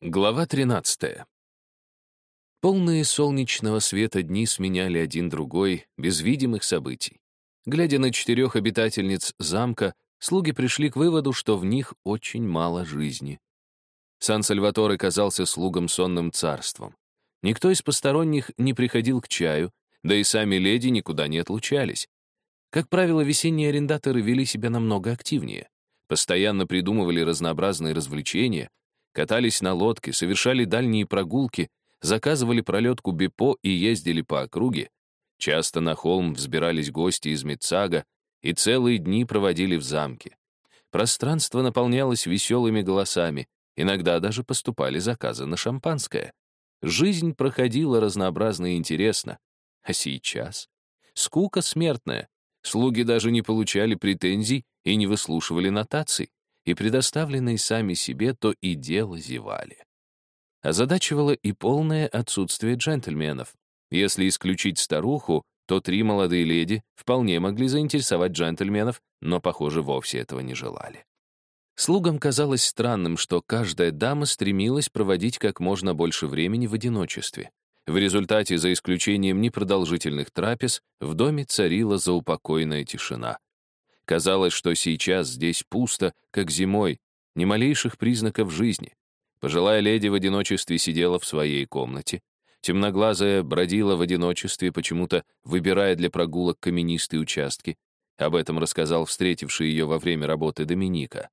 Глава 13. Полные солнечного света дни сменяли один другой, без видимых событий. Глядя на четырех обитательниц замка, слуги пришли к выводу, что в них очень мало жизни. Сан-Сальваторе казался слугам сонным царством. Никто из посторонних не приходил к чаю, да и сами леди никуда не отлучались. Как правило, весенние арендаторы вели себя намного активнее. Постоянно придумывали разнообразные развлечения, катались на лодке, совершали дальние прогулки, заказывали пролетку Бипо и ездили по округе. Часто на холм взбирались гости из Мецага и целые дни проводили в замке. Пространство наполнялось веселыми голосами, иногда даже поступали заказы на шампанское. Жизнь проходила разнообразно и интересно. А сейчас? Скука смертная. Слуги даже не получали претензий и не выслушивали нотаций и предоставленные сами себе то и дело зевали. Озадачивало и полное отсутствие джентльменов. Если исключить старуху, то три молодые леди вполне могли заинтересовать джентльменов, но, похоже, вовсе этого не желали. Слугам казалось странным, что каждая дама стремилась проводить как можно больше времени в одиночестве. В результате, за исключением непродолжительных трапез, в доме царила заупокойная тишина. Казалось, что сейчас здесь пусто, как зимой, ни малейших признаков жизни. Пожилая леди в одиночестве сидела в своей комнате. Темноглазая бродила в одиночестве, почему-то выбирая для прогулок каменистые участки. Об этом рассказал встретивший ее во время работы Доминика.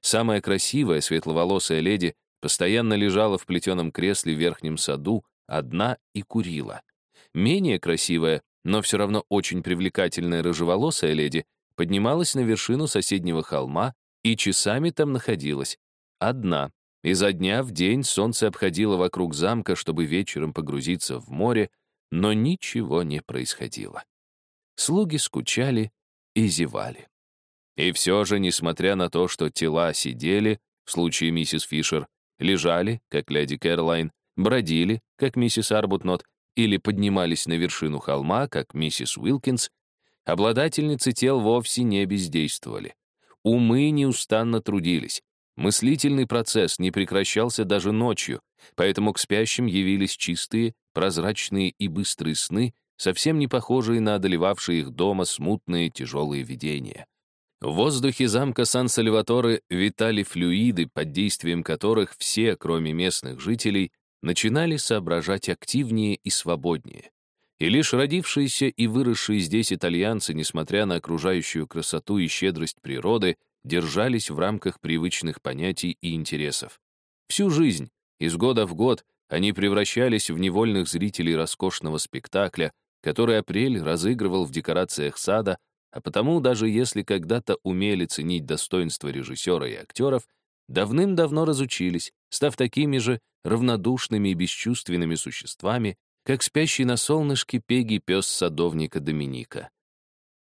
Самая красивая светловолосая леди постоянно лежала в плетеном кресле в верхнем саду, одна и курила. Менее красивая, но все равно очень привлекательная рыжеволосая леди поднималась на вершину соседнего холма и часами там находилась. Одна. Изо дня в день солнце обходило вокруг замка, чтобы вечером погрузиться в море, но ничего не происходило. Слуги скучали и зевали. И все же, несмотря на то, что тела сидели, в случае миссис Фишер, лежали, как леди Кэролайн, бродили, как миссис Арбутнот, или поднимались на вершину холма, как миссис Уилкинс, Обладательницы тел вовсе не бездействовали. Умы неустанно трудились. Мыслительный процесс не прекращался даже ночью, поэтому к спящим явились чистые, прозрачные и быстрые сны, совсем не похожие на одолевавшие их дома смутные тяжелые видения. В воздухе замка Сан-Сальваторе витали флюиды, под действием которых все, кроме местных жителей, начинали соображать активнее и свободнее. И лишь родившиеся и выросшие здесь итальянцы, несмотря на окружающую красоту и щедрость природы, держались в рамках привычных понятий и интересов. Всю жизнь, из года в год, они превращались в невольных зрителей роскошного спектакля, который апрель разыгрывал в декорациях сада, а потому даже если когда-то умели ценить достоинство режиссера и актеров, давным-давно разучились, став такими же равнодушными и бесчувственными существами, как спящий на солнышке пеги пес садовника Доминика.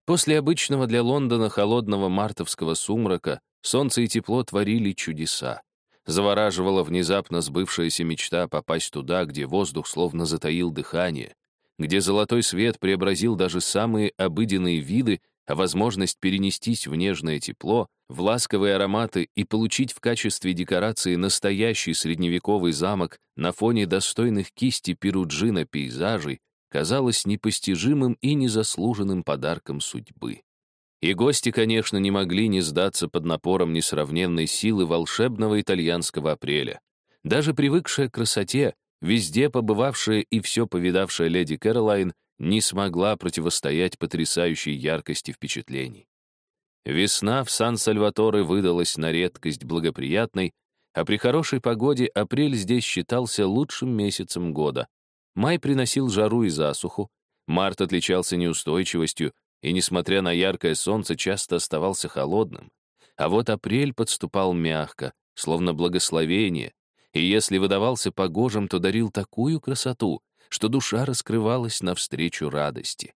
После обычного для Лондона холодного мартовского сумрака солнце и тепло творили чудеса. Завораживала внезапно сбывшаяся мечта попасть туда, где воздух словно затаил дыхание, где золотой свет преобразил даже самые обыденные виды, а возможность перенестись в нежное тепло, в ласковые ароматы и получить в качестве декорации настоящий средневековый замок на фоне достойных кисти Перуджина пейзажей казалось непостижимым и незаслуженным подарком судьбы. И гости, конечно, не могли не сдаться под напором несравненной силы волшебного итальянского апреля. Даже привыкшая к красоте, везде побывавшая и все повидавшая леди Кэролайн не смогла противостоять потрясающей яркости впечатлений. Весна в Сан-Сальваторе выдалась на редкость благоприятной, а при хорошей погоде апрель здесь считался лучшим месяцем года. Май приносил жару и засуху, март отличался неустойчивостью и, несмотря на яркое солнце, часто оставался холодным. А вот апрель подступал мягко, словно благословение, и если выдавался погожим, то дарил такую красоту, что душа раскрывалась навстречу радости.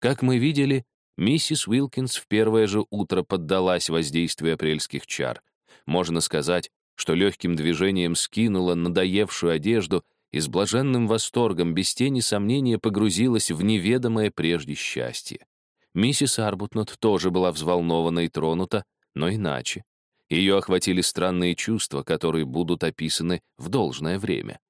Как мы видели, миссис Уилкинс в первое же утро поддалась воздействию апрельских чар. Можно сказать, что легким движением скинула надоевшую одежду и с блаженным восторгом, без тени сомнения, погрузилась в неведомое прежде счастье. Миссис Арбутнот тоже была взволнована и тронута, но иначе. Ее охватили странные чувства, которые будут описаны в должное время.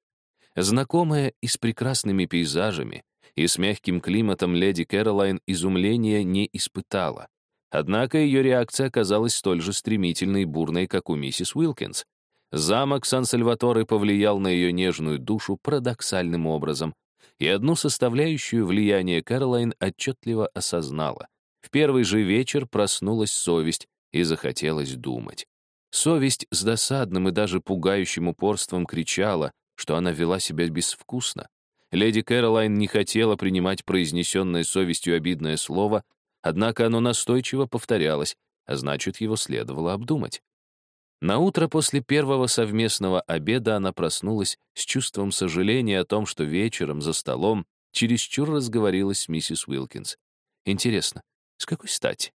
Знакомая и с прекрасными пейзажами, и с мягким климатом леди Кэролайн изумления не испытала. Однако ее реакция оказалась столь же стремительной и бурной, как у миссис Уилкинс. Замок Сан-Сальваторе повлиял на ее нежную душу парадоксальным образом, и одну составляющую влияния Кэролайн отчетливо осознала. В первый же вечер проснулась совесть и захотелось думать. Совесть с досадным и даже пугающим упорством кричала, что она вела себя безвкусно. Леди Кэролайн не хотела принимать произнесенное совестью обидное слово, однако оно настойчиво повторялось, а значит, его следовало обдумать. На утро после первого совместного обеда она проснулась с чувством сожаления о том, что вечером за столом чересчур разговорилась с миссис Уилкинс. Интересно, с какой стати?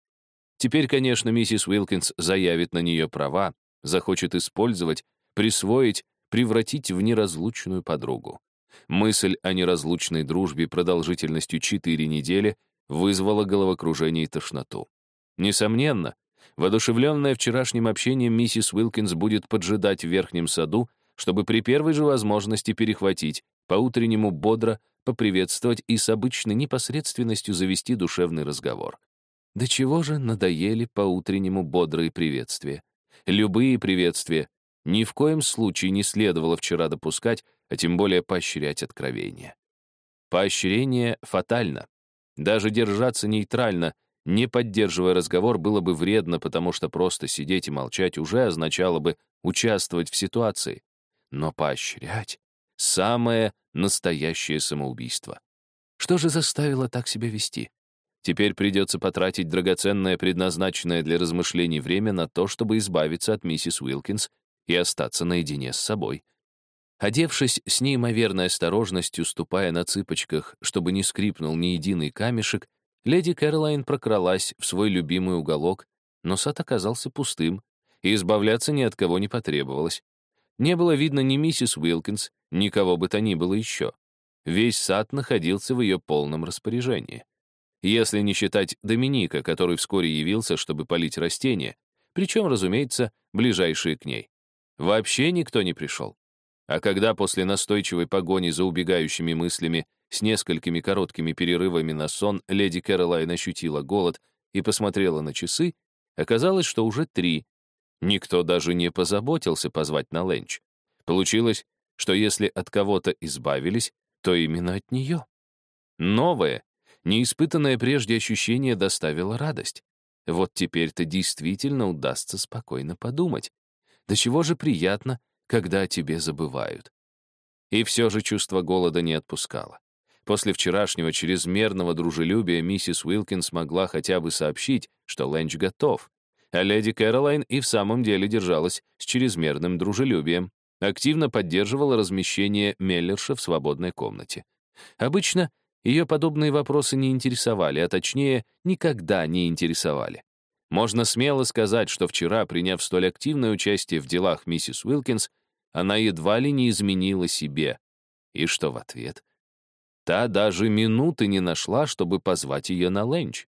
Теперь, конечно, миссис Уилкинс заявит на нее права, захочет использовать, присвоить, превратить в неразлучную подругу. Мысль о неразлучной дружбе продолжительностью четыре недели вызвала головокружение и тошноту. Несомненно, Воодушевленная вчерашним общением, миссис Уилкинс будет поджидать в верхнем саду, чтобы при первой же возможности перехватить, по-утреннему бодро поприветствовать и с обычной непосредственностью завести душевный разговор. До чего же надоели по-утреннему бодрые приветствия? Любые приветствия ни в коем случае не следовало вчера допускать, а тем более поощрять откровение. Поощрение фатально. Даже держаться нейтрально не поддерживая разговор, было бы вредно, потому что просто сидеть и молчать уже означало бы участвовать в ситуации. Но поощрять — самое настоящее самоубийство. Что же заставило так себя вести? Теперь придется потратить драгоценное, предназначенное для размышлений время на то, чтобы избавиться от миссис Уилкинс и остаться наедине с собой. Одевшись с неимоверной осторожностью, ступая на цыпочках, чтобы не скрипнул ни единый камешек, Леди Кэролайн прокралась в свой любимый уголок, но сад оказался пустым, и избавляться ни от кого не потребовалось. Не было видно ни миссис Уилкинс, ни кого бы то ни было еще. Весь сад находился в ее полном распоряжении. Если не считать Доминика, который вскоре явился, чтобы полить растения, причем, разумеется, ближайшие к ней. Вообще никто не пришел. А когда после настойчивой погони за убегающими мыслями с несколькими короткими перерывами на сон леди Кэролайн ощутила голод и посмотрела на часы, оказалось, что уже три. Никто даже не позаботился позвать на ленч. Получилось, что если от кого-то избавились, то именно от нее. Новое, неиспытанное прежде ощущение доставило радость. Вот теперь-то действительно удастся спокойно подумать. До чего же приятно, когда о тебе забывают. И все же чувство голода не отпускало. После вчерашнего чрезмерного дружелюбия миссис Уилкинс могла хотя бы сообщить, что Лэнч готов. А леди Кэролайн и в самом деле держалась с чрезмерным дружелюбием, активно поддерживала размещение Меллерша в свободной комнате. Обычно ее подобные вопросы не интересовали, а точнее, никогда не интересовали. Можно смело сказать, что вчера, приняв столь активное участие в делах миссис Уилкинс, она едва ли не изменила себе. И что в ответ? Та даже минуты не нашла, чтобы позвать ее на ленч.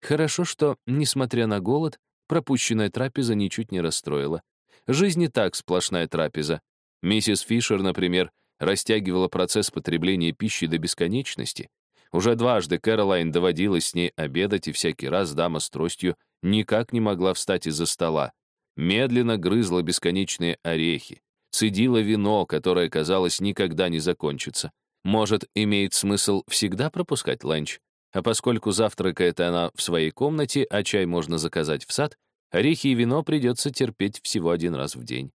Хорошо, что, несмотря на голод, пропущенная трапеза ничуть не расстроила. Жизнь не так сплошная трапеза. Миссис Фишер, например, растягивала процесс потребления пищи до бесконечности. Уже дважды Кэролайн доводилось с ней обедать, и всякий раз дама с тростью никак не могла встать из-за стола. Медленно грызла бесконечные орехи, цедила вино, которое, казалось, никогда не закончится. Может, имеет смысл всегда пропускать ланч? А поскольку завтракает она в своей комнате, а чай можно заказать в сад, орехи и вино придется терпеть всего один раз в день.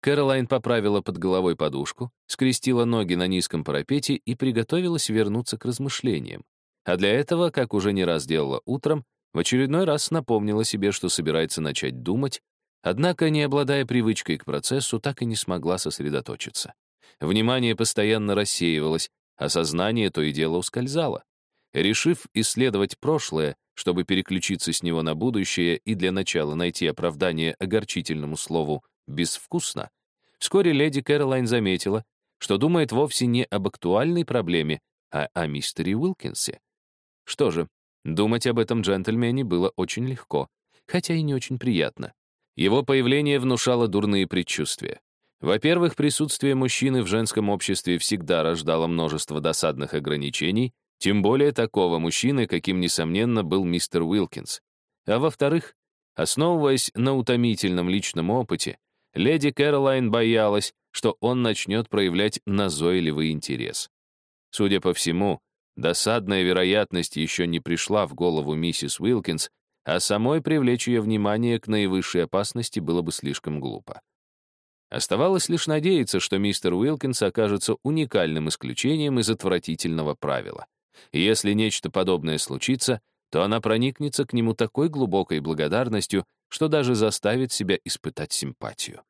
Кэролайн поправила под головой подушку, скрестила ноги на низком парапете и приготовилась вернуться к размышлениям. А для этого, как уже не раз делала утром, в очередной раз напомнила себе, что собирается начать думать, однако, не обладая привычкой к процессу, так и не смогла сосредоточиться. Внимание постоянно рассеивалось, а сознание то и дело ускользало. Решив исследовать прошлое, чтобы переключиться с него на будущее и для начала найти оправдание огорчительному слову «безвкусно», вскоре леди Кэролайн заметила, что думает вовсе не об актуальной проблеме, а о мистере Уилкинсе. Что же, думать об этом джентльмене было очень легко, хотя и не очень приятно. Его появление внушало дурные предчувствия. Во-первых, присутствие мужчины в женском обществе всегда рождало множество досадных ограничений, тем более такого мужчины, каким, несомненно, был мистер Уилкинс. А во-вторых, основываясь на утомительном личном опыте, леди Кэролайн боялась, что он начнет проявлять назойливый интерес. Судя по всему, досадная вероятность еще не пришла в голову миссис Уилкинс, а самой привлечь ее внимание к наивысшей опасности было бы слишком глупо. Оставалось лишь надеяться, что мистер Уилкинс окажется уникальным исключением из отвратительного правила. И если нечто подобное случится, то она проникнется к нему такой глубокой благодарностью, что даже заставит себя испытать симпатию.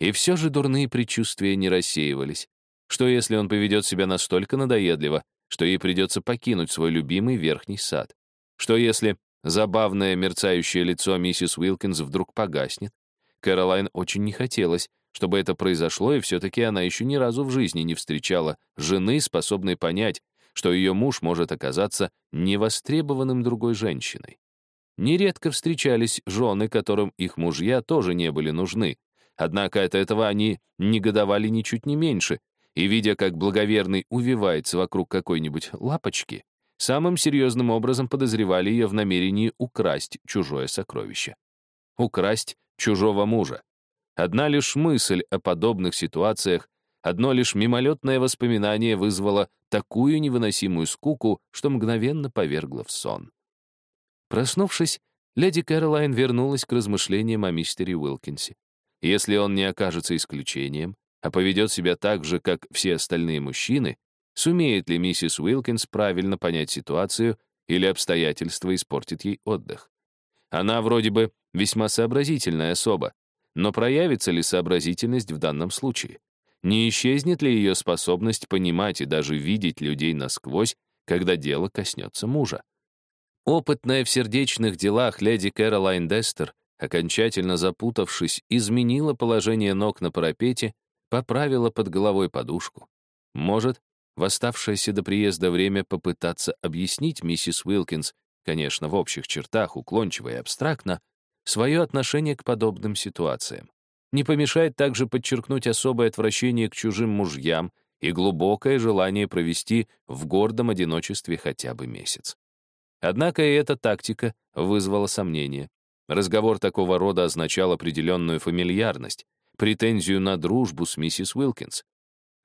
И все же дурные предчувствия не рассеивались. Что если он поведет себя настолько надоедливо, что ей придется покинуть свой любимый верхний сад? Что если Забавное мерцающее лицо миссис Уилкинс вдруг погаснет. Кэролайн очень не хотелось, чтобы это произошло, и все-таки она еще ни разу в жизни не встречала жены, способной понять, что ее муж может оказаться невостребованным другой женщиной. Нередко встречались жены, которым их мужья тоже не были нужны, однако от этого они негодовали ничуть не меньше, и, видя, как благоверный увивается вокруг какой-нибудь лапочки, самым серьезным образом подозревали ее в намерении украсть чужое сокровище. Украсть чужого мужа. Одна лишь мысль о подобных ситуациях, одно лишь мимолетное воспоминание вызвало такую невыносимую скуку, что мгновенно повергло в сон. Проснувшись, леди Кэролайн вернулась к размышлениям о мистере Уилкинсе. Если он не окажется исключением, а поведет себя так же, как все остальные мужчины, Сумеет ли миссис Уилкинс правильно понять ситуацию или обстоятельства испортит ей отдых? Она вроде бы весьма сообразительная особа, но проявится ли сообразительность в данном случае? Не исчезнет ли ее способность понимать и даже видеть людей насквозь, когда дело коснется мужа? Опытная в сердечных делах леди Кэролайн Дестер, окончательно запутавшись, изменила положение ног на парапете, поправила под головой подушку. Может, в оставшееся до приезда время попытаться объяснить миссис Уилкинс, конечно, в общих чертах, уклончиво и абстрактно, свое отношение к подобным ситуациям. Не помешает также подчеркнуть особое отвращение к чужим мужьям и глубокое желание провести в гордом одиночестве хотя бы месяц. Однако и эта тактика вызвала сомнения. Разговор такого рода означал определенную фамильярность, претензию на дружбу с миссис Уилкинс.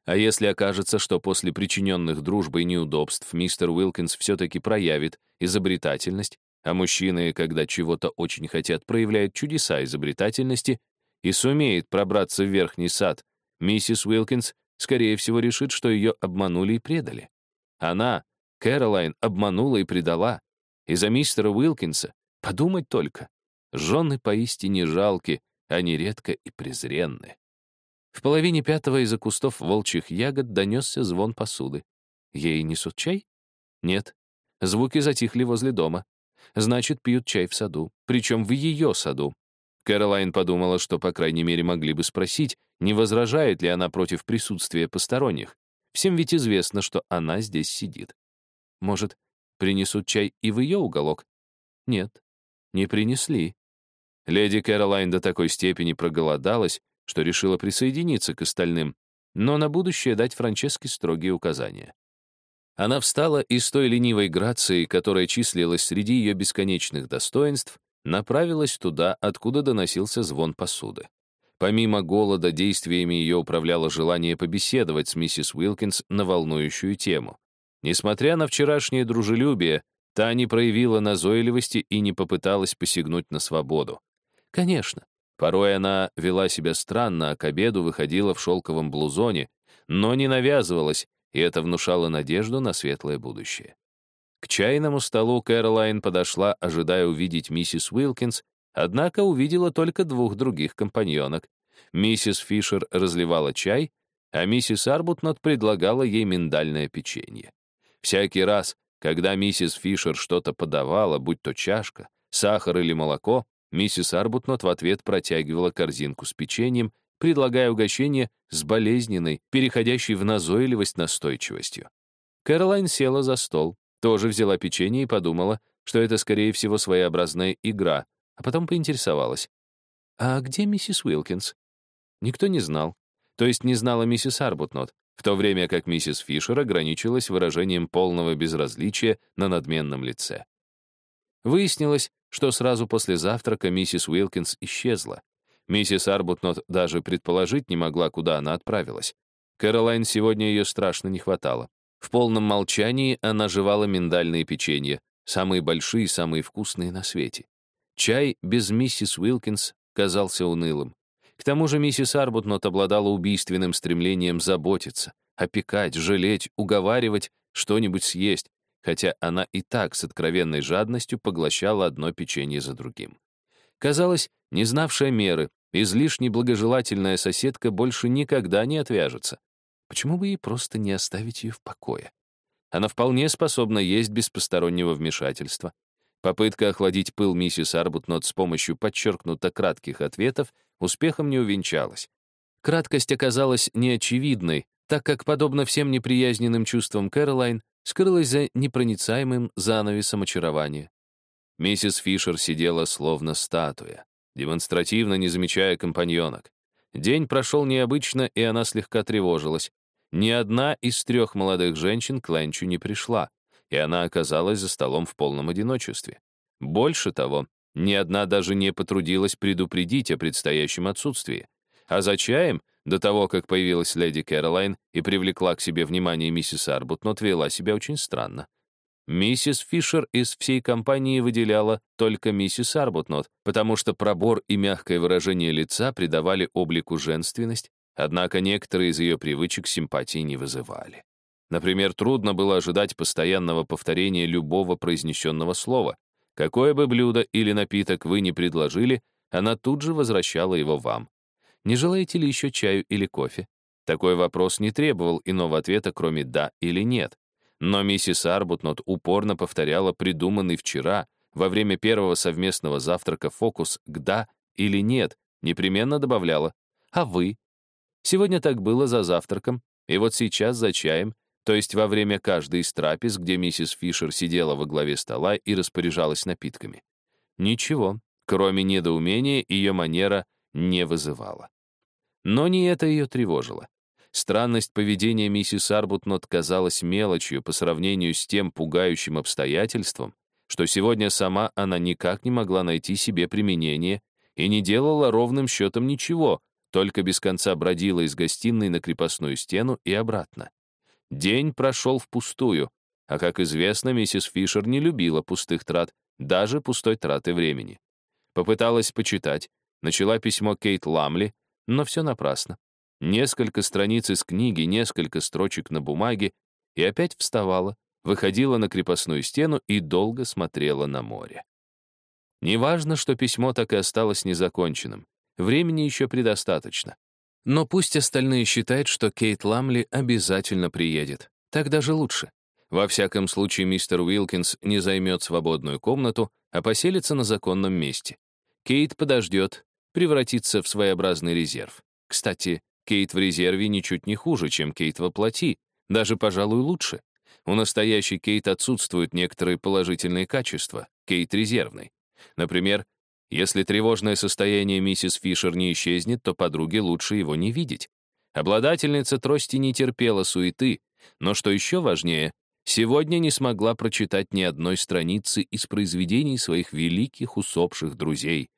А если окажется, что после причиненных дружбой неудобств мистер Уилкинс все-таки проявит изобретательность, а мужчины, когда чего-то очень хотят, проявляют чудеса изобретательности и сумеет пробраться в верхний сад, миссис Уилкинс, скорее всего, решит, что ее обманули и предали. Она, Кэролайн, обманула и предала. И за мистера Уилкинса подумать только. Жены поистине жалки, а нередко и презренны. В половине пятого из-за кустов волчьих ягод донесся звон посуды. Ей несут чай? Нет. Звуки затихли возле дома. Значит, пьют чай в саду, причем в ее саду. Кэролайн подумала, что, по крайней мере, могли бы спросить, не возражает ли она против присутствия посторонних. Всем ведь известно, что она здесь сидит. Может, принесут чай и в ее уголок? Нет, не принесли. Леди Кэролайн до такой степени проголодалась, что решила присоединиться к остальным, но на будущее дать Франческе строгие указания. Она встала и с той ленивой грацией, которая числилась среди ее бесконечных достоинств, направилась туда, откуда доносился звон посуды. Помимо голода, действиями ее управляло желание побеседовать с миссис Уилкинс на волнующую тему. Несмотря на вчерашнее дружелюбие, та не проявила назойливости и не попыталась посягнуть на свободу. Конечно, Порой она вела себя странно, а к обеду выходила в шелковом блузоне, но не навязывалась, и это внушало надежду на светлое будущее. К чайному столу Кэролайн подошла, ожидая увидеть миссис Уилкинс, однако увидела только двух других компаньонок. Миссис Фишер разливала чай, а миссис Арбутнот предлагала ей миндальное печенье. Всякий раз, когда миссис Фишер что-то подавала, будь то чашка, сахар или молоко, Миссис Арбутнот в ответ протягивала корзинку с печеньем, предлагая угощение с болезненной, переходящей в назойливость настойчивостью. Кэролайн села за стол, тоже взяла печенье и подумала, что это, скорее всего, своеобразная игра, а потом поинтересовалась. «А где миссис Уилкинс?» Никто не знал. То есть не знала миссис Арбутнот, в то время как миссис Фишер ограничилась выражением полного безразличия на надменном лице. Выяснилось, что сразу после завтрака миссис Уилкинс исчезла. Миссис Арбутнот даже предположить не могла, куда она отправилась. Кэролайн сегодня ее страшно не хватало. В полном молчании она жевала миндальные печенья, самые большие самые вкусные на свете. Чай без миссис Уилкинс казался унылым. К тому же миссис Арбутнот обладала убийственным стремлением заботиться, опекать, жалеть, уговаривать, что-нибудь съесть, хотя она и так с откровенной жадностью поглощала одно печенье за другим. Казалось, не знавшая меры, излишне благожелательная соседка больше никогда не отвяжется. Почему бы ей просто не оставить ее в покое? Она вполне способна есть без постороннего вмешательства. Попытка охладить пыл миссис Арбутнот с помощью подчеркнуто кратких ответов успехом не увенчалась. Краткость оказалась неочевидной, так как, подобно всем неприязненным чувствам Кэролайн, скрылась за непроницаемым занавесом очарования. Миссис Фишер сидела словно статуя, демонстративно не замечая компаньонок. День прошел необычно, и она слегка тревожилась. Ни одна из трех молодых женщин к Ленчу не пришла, и она оказалась за столом в полном одиночестве. Больше того, ни одна даже не потрудилась предупредить о предстоящем отсутствии. А за чаем, до того, как появилась леди Кэролайн и привлекла к себе внимание миссис Арбутнот, вела себя очень странно. Миссис Фишер из всей компании выделяла только миссис Арбутнот, потому что пробор и мягкое выражение лица придавали облику женственность, однако некоторые из ее привычек симпатии не вызывали. Например, трудно было ожидать постоянного повторения любого произнесенного слова. Какое бы блюдо или напиток вы ни предложили, она тут же возвращала его вам. Не желаете ли еще чаю или кофе? Такой вопрос не требовал иного ответа, кроме «да» или «нет». Но миссис Арбутнот упорно повторяла придуманный вчера, во время первого совместного завтрака фокус к «да» или «нет», непременно добавляла «а вы?». Сегодня так было за завтраком, и вот сейчас за чаем, то есть во время каждой из трапез, где миссис Фишер сидела во главе стола и распоряжалась напитками. Ничего, кроме недоумения, ее манера не вызывала. Но не это ее тревожило. Странность поведения миссис Арбутнот казалась мелочью по сравнению с тем пугающим обстоятельством, что сегодня сама она никак не могла найти себе применение и не делала ровным счетом ничего, только без конца бродила из гостиной на крепостную стену и обратно. День прошел впустую, а, как известно, миссис Фишер не любила пустых трат, даже пустой траты времени. Попыталась почитать, начала письмо Кейт Ламли, но все напрасно. Несколько страниц из книги, несколько строчек на бумаге, и опять вставала, выходила на крепостную стену и долго смотрела на море. Неважно, что письмо так и осталось незаконченным. Времени еще предостаточно. Но пусть остальные считают, что Кейт Ламли обязательно приедет. Так даже лучше. Во всяком случае, мистер Уилкинс не займет свободную комнату, а поселится на законном месте. Кейт подождет, превратится в своеобразный резерв. Кстати, Кейт в резерве ничуть не хуже, чем Кейт во плоти, даже, пожалуй, лучше. У настоящей Кейт отсутствуют некоторые положительные качества, Кейт резервный. Например, если тревожное состояние миссис Фишер не исчезнет, то подруге лучше его не видеть. Обладательница трости не терпела суеты, но, что еще важнее, сегодня не смогла прочитать ни одной страницы из произведений своих великих усопших друзей.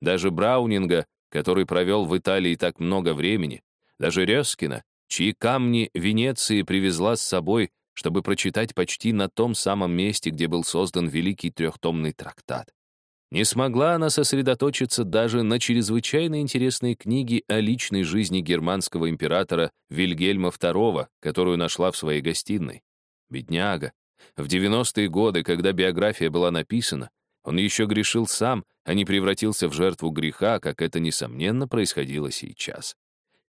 Даже Браунинга, который провел в Италии так много времени, даже Резкина, чьи камни Венеции привезла с собой, чтобы прочитать почти на том самом месте, где был создан великий трехтомный трактат. Не смогла она сосредоточиться даже на чрезвычайно интересной книге о личной жизни германского императора Вильгельма II, которую нашла в своей гостиной. Бедняга. В 90-е годы, когда биография была написана, он еще грешил сам, а не превратился в жертву греха, как это, несомненно, происходило сейчас.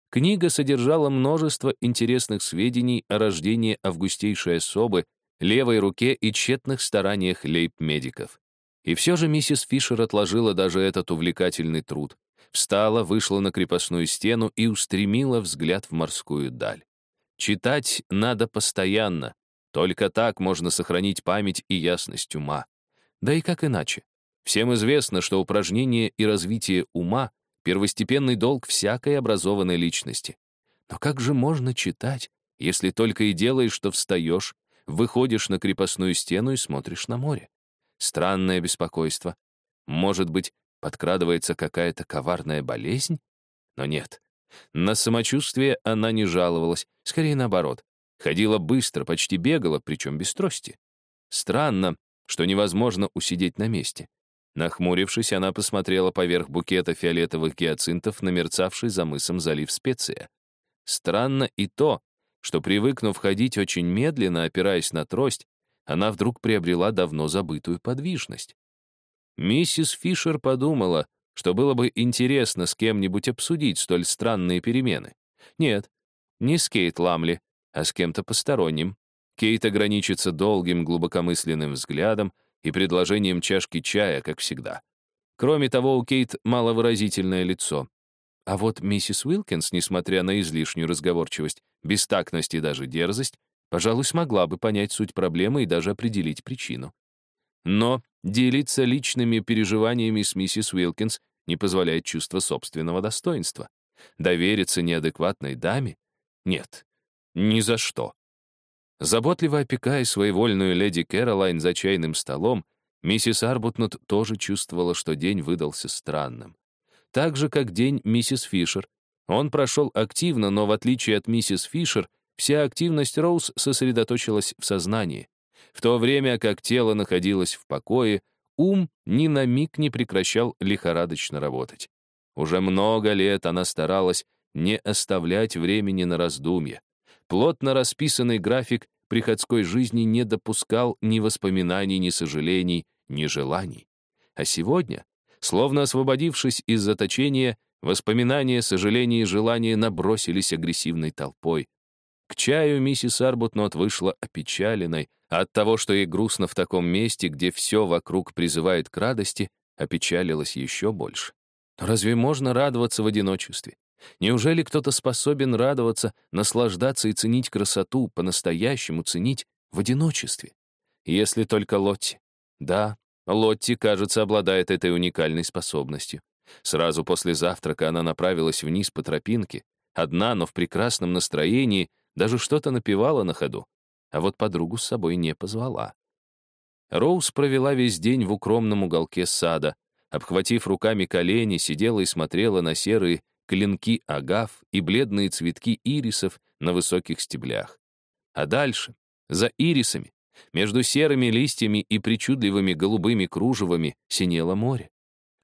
Книга содержала множество интересных сведений о рождении августейшей особы, левой руке и тщетных стараниях лейб-медиков. И все же миссис Фишер отложила даже этот увлекательный труд. Встала, вышла на крепостную стену и устремила взгляд в морскую даль. Читать надо постоянно. Только так можно сохранить память и ясность ума. Да и как иначе? Всем известно, что упражнение и развитие ума первостепенный долг всякой образованной личности. Но как же можно читать, если только и делаешь, что встаешь, выходишь на крепостную стену и смотришь на море? Странное беспокойство. Может быть, подкрадывается какая-то коварная болезнь? Но нет. На самочувствие она не жаловалась, скорее наоборот. Ходила быстро, почти бегала, причем без трости. Странно, что невозможно усидеть на месте. Нахмурившись, она посмотрела поверх букета фиолетовых гиацинтов на мерцавший за мысом залив Специя. Странно и то, что, привыкнув ходить очень медленно, опираясь на трость, она вдруг приобрела давно забытую подвижность. Миссис Фишер подумала, что было бы интересно с кем-нибудь обсудить столь странные перемены. Нет, не с Кейт Ламли, а с кем-то посторонним. Кейт ограничится долгим глубокомысленным взглядом и предложением чашки чая, как всегда. Кроме того, у Кейт маловыразительное лицо. А вот миссис Уилкинс, несмотря на излишнюю разговорчивость, бестактность и даже дерзость, пожалуй, смогла бы понять суть проблемы и даже определить причину. Но делиться личными переживаниями с миссис Уилкинс не позволяет чувство собственного достоинства. Довериться неадекватной даме? Нет, ни за что. Заботливо опекая своевольную леди Кэролайн за чайным столом, миссис Арбутнут тоже чувствовала, что день выдался странным. Так же, как день миссис Фишер. Он прошел активно, но в отличие от миссис Фишер, вся активность Роуз сосредоточилась в сознании. В то время как тело находилось в покое, ум ни на миг не прекращал лихорадочно работать. Уже много лет она старалась не оставлять времени на раздумья. Плотно расписанный график приходской жизни не допускал ни воспоминаний, ни сожалений, ни желаний. А сегодня, словно освободившись из заточения, воспоминания, сожаления и желания набросились агрессивной толпой. К чаю миссис Арбутнот вышла опечаленной, а от того, что ей грустно в таком месте, где все вокруг призывает к радости, опечалилась еще больше. Разве можно радоваться в одиночестве? Неужели кто-то способен радоваться, наслаждаться и ценить красоту, по-настоящему ценить в одиночестве? Если только Лотти. Да, Лотти, кажется, обладает этой уникальной способностью. Сразу после завтрака она направилась вниз по тропинке, одна, но в прекрасном настроении, даже что-то напевала на ходу, а вот подругу с собой не позвала. Роуз провела весь день в укромном уголке сада, обхватив руками колени, сидела и смотрела на серые клинки агав и бледные цветки ирисов на высоких стеблях. А дальше, за ирисами, между серыми листьями и причудливыми голубыми кружевами синело море.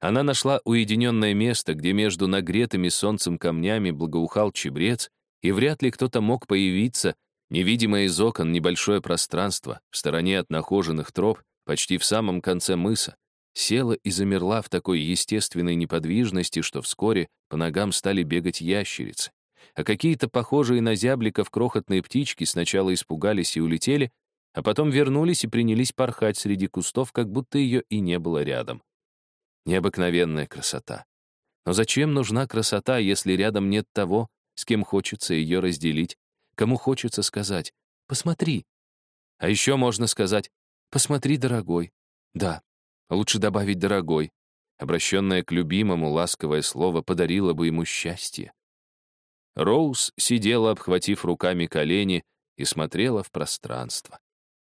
Она нашла уединенное место, где между нагретыми солнцем камнями благоухал чебрец, и вряд ли кто-то мог появиться, невидимое из окон небольшое пространство в стороне от нахоженных троп, почти в самом конце мыса, села и замерла в такой естественной неподвижности, что вскоре по ногам стали бегать ящерицы. А какие-то похожие на зябликов крохотные птички сначала испугались и улетели, а потом вернулись и принялись порхать среди кустов, как будто ее и не было рядом. Необыкновенная красота. Но зачем нужна красота, если рядом нет того, с кем хочется ее разделить, кому хочется сказать «посмотри». А еще можно сказать «посмотри, дорогой». Да, Лучше добавить «дорогой». Обращенное к любимому ласковое слово подарило бы ему счастье. Роуз сидела, обхватив руками колени, и смотрела в пространство.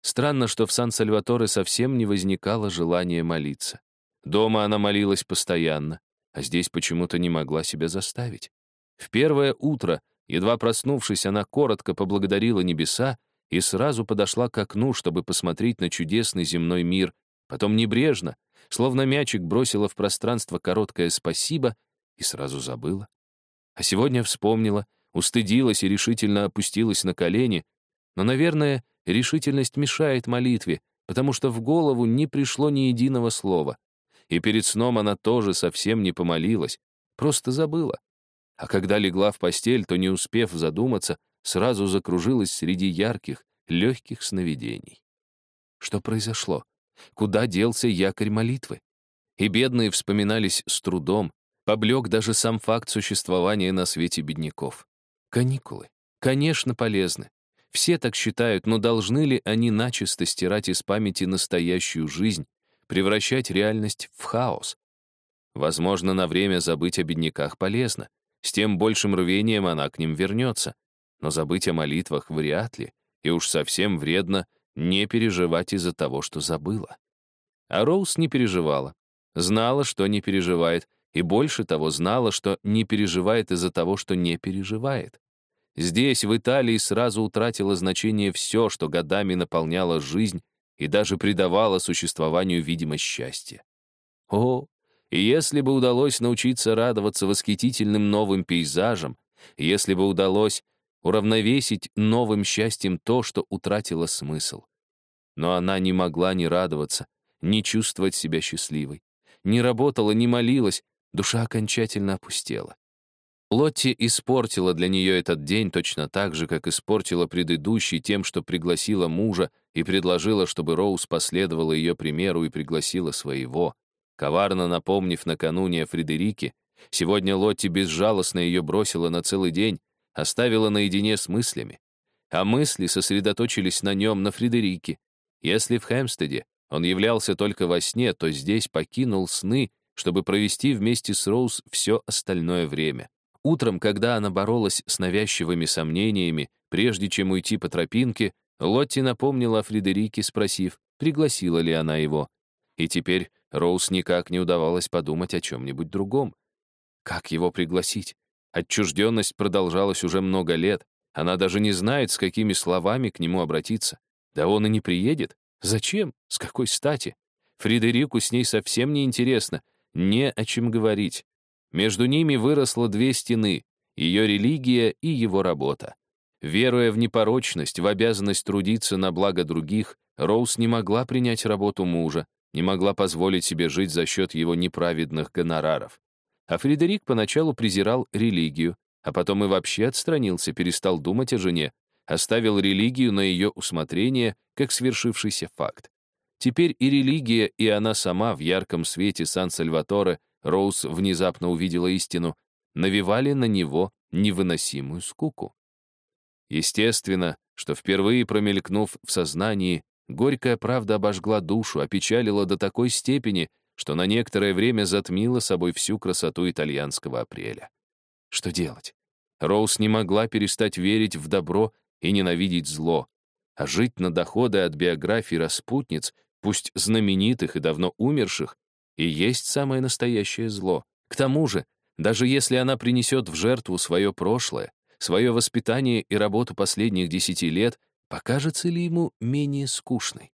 Странно, что в Сан-Сальваторе совсем не возникало желания молиться. Дома она молилась постоянно, а здесь почему-то не могла себя заставить. В первое утро, едва проснувшись, она коротко поблагодарила небеса и сразу подошла к окну, чтобы посмотреть на чудесный земной мир, Потом небрежно, словно мячик бросила в пространство короткое «спасибо» и сразу забыла. А сегодня вспомнила, устыдилась и решительно опустилась на колени, но, наверное, решительность мешает молитве, потому что в голову не пришло ни единого слова. И перед сном она тоже совсем не помолилась, просто забыла. А когда легла в постель, то, не успев задуматься, сразу закружилась среди ярких, легких сновидений. Что произошло? Куда делся якорь молитвы? И бедные вспоминались с трудом, поблек даже сам факт существования на свете бедняков. Каникулы, конечно, полезны. Все так считают, но должны ли они начисто стирать из памяти настоящую жизнь, превращать реальность в хаос? Возможно, на время забыть о бедняках полезно. С тем большим рвением она к ним вернется. Но забыть о молитвах вряд ли, и уж совсем вредно не переживать из-за того, что забыла. А Роуз не переживала. Знала, что не переживает, и больше того знала, что не переживает из-за того, что не переживает. Здесь, в Италии, сразу утратило значение все, что годами наполняло жизнь и даже придавало существованию видимость счастья. О, и если бы удалось научиться радоваться восхитительным новым пейзажам, если бы удалось уравновесить новым счастьем то, что утратило смысл. Но она не могла не радоваться, не чувствовать себя счастливой. Не работала, не молилась, душа окончательно опустела. Лотти испортила для нее этот день точно так же, как испортила предыдущий тем, что пригласила мужа и предложила, чтобы Роуз последовала ее примеру и пригласила своего. Коварно напомнив накануне о Фредерике, сегодня Лотти безжалостно ее бросила на целый день, оставила наедине с мыслями. А мысли сосредоточились на нем, на Фредерике. Если в Хэмстеде он являлся только во сне, то здесь покинул сны, чтобы провести вместе с Роуз все остальное время. Утром, когда она боролась с навязчивыми сомнениями, прежде чем уйти по тропинке, Лотти напомнила о Фредерике, спросив, пригласила ли она его. И теперь Роуз никак не удавалось подумать о чем-нибудь другом. Как его пригласить? Отчужденность продолжалась уже много лет. Она даже не знает, с какими словами к нему обратиться. Да он и не приедет. Зачем? С какой стати? Фредерику с ней совсем не интересно. Не о чем говорить. Между ними выросло две стены — ее религия и его работа. Веруя в непорочность, в обязанность трудиться на благо других, Роуз не могла принять работу мужа, не могла позволить себе жить за счет его неправедных гонораров. А Фредерик поначалу презирал религию, а потом и вообще отстранился, перестал думать о жене, оставил религию на ее усмотрение как свершившийся факт. Теперь и религия, и она сама в ярком свете Сан-Сальваторе Роуз внезапно увидела истину, навевали на него невыносимую скуку. Естественно, что впервые промелькнув в сознании, горькая правда обожгла душу, опечалила до такой степени, что на некоторое время затмила собой всю красоту итальянского апреля. Что делать? Роуз не могла перестать верить в добро и ненавидеть зло, а жить на доходы от биографий распутниц, пусть знаменитых и давно умерших, и есть самое настоящее зло. К тому же, даже если она принесет в жертву свое прошлое, свое воспитание и работу последних десяти лет, покажется ли ему менее скучной?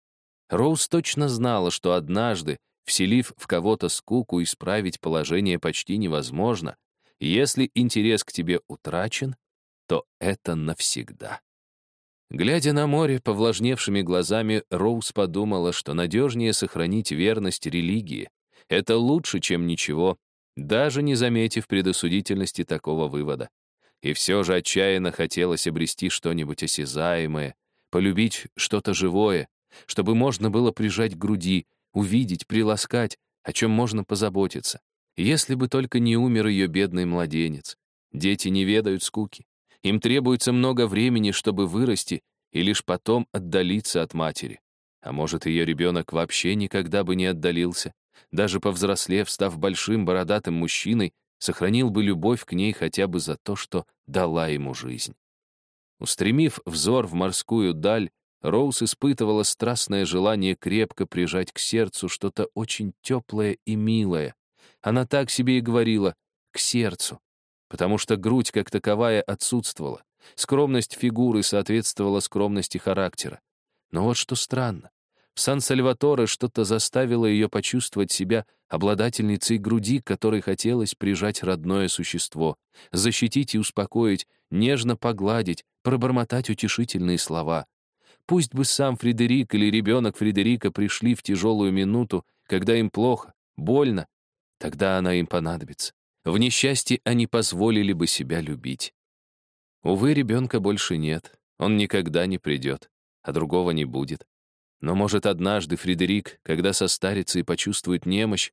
Роуз точно знала, что однажды, вселив в кого-то скуку, исправить положение почти невозможно. Если интерес к тебе утрачен, то это навсегда. Глядя на море повлажневшими глазами, Роуз подумала, что надежнее сохранить верность религии, это лучше, чем ничего, даже не заметив предосудительности такого вывода. И все же отчаянно хотелось обрести что-нибудь осязаемое, полюбить что-то живое, чтобы можно было прижать к груди, увидеть, приласкать, о чем можно позаботиться. Если бы только не умер ее бедный младенец. Дети не ведают скуки. Им требуется много времени, чтобы вырасти, и лишь потом отдалиться от матери. А может, ее ребенок вообще никогда бы не отдалился даже повзрослев, став большим бородатым мужчиной, сохранил бы любовь к ней хотя бы за то, что дала ему жизнь. Устремив взор в морскую даль, Роуз испытывала страстное желание крепко прижать к сердцу что-то очень теплое и милое. Она так себе и говорила «к сердцу», потому что грудь как таковая отсутствовала. Скромность фигуры соответствовала скромности характера. Но вот что странно. В Сан-Сальваторе что-то заставило ее почувствовать себя обладательницей груди, которой хотелось прижать родное существо, защитить и успокоить, нежно погладить, пробормотать утешительные слова. Пусть бы сам Фредерик или ребенок Фредерика пришли в тяжелую минуту, когда им плохо, больно, тогда она им понадобится. В несчастье они позволили бы себя любить. Увы, ребенка больше нет, он никогда не придет, а другого не будет. Но, может, однажды Фредерик, когда состарится и почувствует немощь,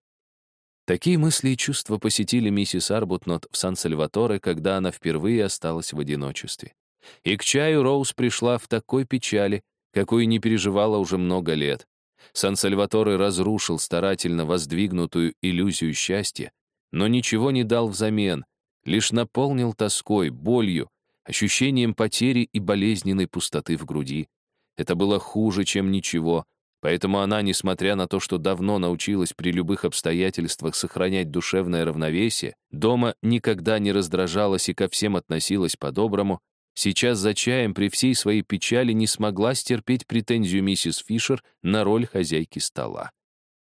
Такие мысли и чувства посетили миссис Арбутнот в Сан-Сальваторе, когда она впервые осталась в одиночестве. И к чаю Роуз пришла в такой печали, какую не переживала уже много лет. Сан-Сальваторе разрушил старательно воздвигнутую иллюзию счастья, но ничего не дал взамен, лишь наполнил тоской, болью, ощущением потери и болезненной пустоты в груди. Это было хуже, чем ничего, поэтому она, несмотря на то, что давно научилась при любых обстоятельствах сохранять душевное равновесие, дома никогда не раздражалась и ко всем относилась по-доброму, сейчас за чаем при всей своей печали не смогла стерпеть претензию миссис Фишер на роль хозяйки стола.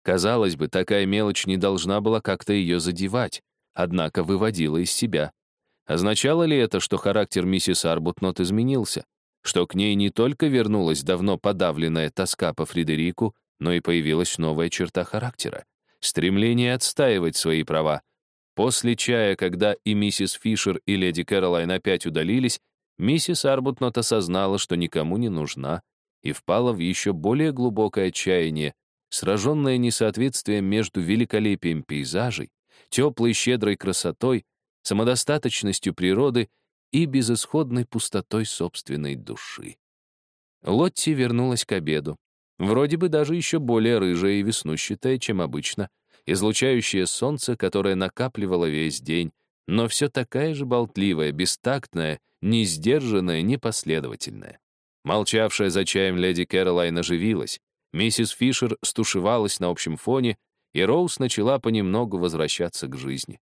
Казалось бы, такая мелочь не должна была как-то ее задевать, однако выводила из себя. Означало ли это, что характер миссис Арбутнот изменился? Что к ней не только вернулась давно подавленная тоска по Фредерику, но и появилась новая черта характера — стремление отстаивать свои права. После чая, когда и миссис Фишер, и леди Кэролайн опять удалились, миссис Арбутнот осознала, что никому не нужна, и впала в еще более глубокое отчаяние, сраженное несоответствием между великолепием пейзажей, теплой щедрой красотой, самодостаточностью природы и безысходной пустотой собственной души. Лотти вернулась к обеду. Вроде бы даже еще более рыжая и веснущатая, чем обычно, излучающее солнце, которое накапливало весь день, но все такая же болтливая, бестактная, несдержанная, непоследовательная. Молчавшая за чаем леди Кэролайн оживилась, миссис Фишер стушевалась на общем фоне, и Роуз начала понемногу возвращаться к жизни.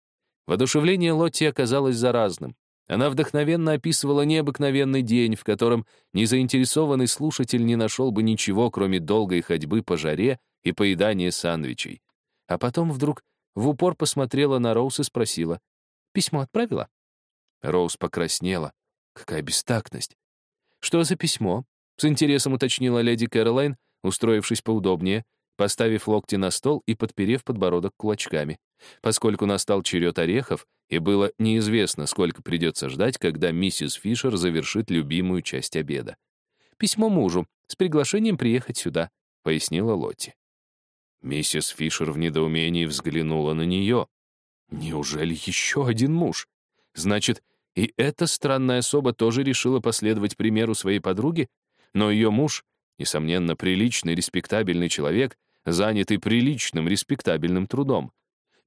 Водушевление Лотти оказалось заразным. Она вдохновенно описывала необыкновенный день, в котором незаинтересованный слушатель не нашел бы ничего, кроме долгой ходьбы по жаре и поедания сандвичей. А потом вдруг в упор посмотрела на Роуз и спросила, «Письмо отправила?» Роуз покраснела. Какая бестактность. «Что за письмо?» — с интересом уточнила леди Кэролайн, устроившись поудобнее, поставив локти на стол и подперев подбородок кулачками. Поскольку настал черед орехов, и было неизвестно, сколько придется ждать, когда миссис Фишер завершит любимую часть обеда. «Письмо мужу с приглашением приехать сюда», — пояснила Лотти. Миссис Фишер в недоумении взглянула на нее. «Неужели еще один муж? Значит, и эта странная особа тоже решила последовать примеру своей подруги? Но ее муж, несомненно, приличный, респектабельный человек, занятый приличным, респектабельным трудом.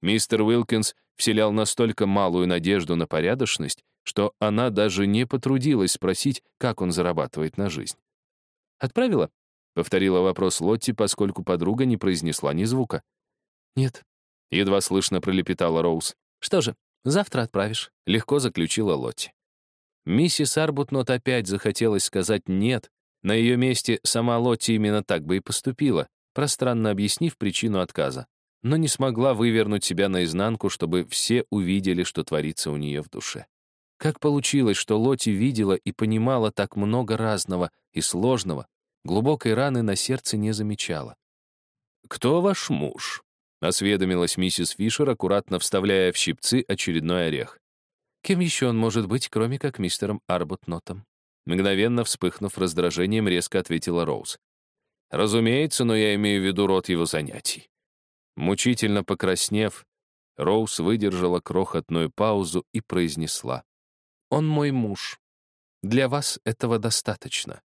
Мистер Уилкинс вселял настолько малую надежду на порядочность, что она даже не потрудилась спросить, как он зарабатывает на жизнь. «Отправила?» — повторила вопрос Лотти, поскольку подруга не произнесла ни звука. «Нет», — едва слышно пролепетала Роуз. «Что же, завтра отправишь», — легко заключила Лотти. Миссис Арбутнот опять захотелось сказать «нет». На ее месте сама Лотти именно так бы и поступила, пространно объяснив причину отказа но не смогла вывернуть себя наизнанку, чтобы все увидели, что творится у нее в душе. Как получилось, что Лоти видела и понимала так много разного и сложного, глубокой раны на сердце не замечала. «Кто ваш муж?» — осведомилась миссис Фишер, аккуратно вставляя в щипцы очередной орех. «Кем еще он может быть, кроме как мистером Арбутнотом?» Мгновенно вспыхнув раздражением, резко ответила Роуз. «Разумеется, но я имею в виду род его занятий. Мучительно покраснев, Роуз выдержала крохотную паузу и произнесла. «Он мой муж. Для вас этого достаточно».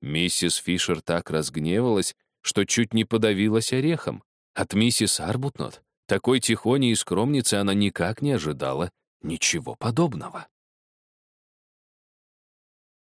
Миссис Фишер так разгневалась, что чуть не подавилась орехом. От миссис Арбутнот, такой тихоней и скромницы, она никак не ожидала ничего подобного.